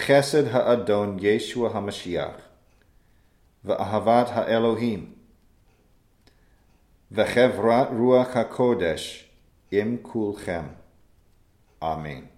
Chesed ha'adon Yeshua HaMashiach, V'ahavat ha'Elohim, V'chevrat Ruach HaKodesh, im kulchem. Amen.